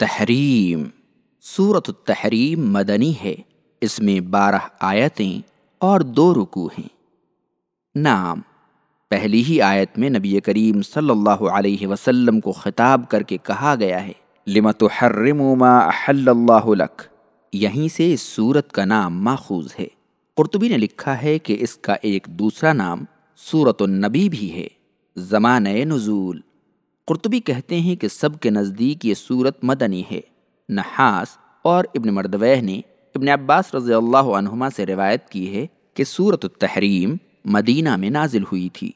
التحریم۔ صورت التحریم مدنی ہے۔ اس میں بارہ آیتیں اور دو رکو ہیں۔ نام پہلی ہی آیت میں نبی کریم صلی اللہ علیہ وسلم کو خطاب کر کے کہا گیا ہے لمت حرم ما احل اللہ لک؟ یہیں سے اس صورت کا نام ماخوذ ہے۔ قرطبی نے لکھا ہے کہ اس کا ایک دوسرا نام صورت النبی بھی ہے۔ زمانۂ نزول۔ قرطبی کہتے ہیں کہ سب کے نزدیک یہ صورت مدنی ہے۔ نحاس اور ابن مردوہ نے ابن عباس رضی اللہ عنہما سے روایت کی ہے کہ صورت التحریم مدینہ میں نازل ہوئی تھی۔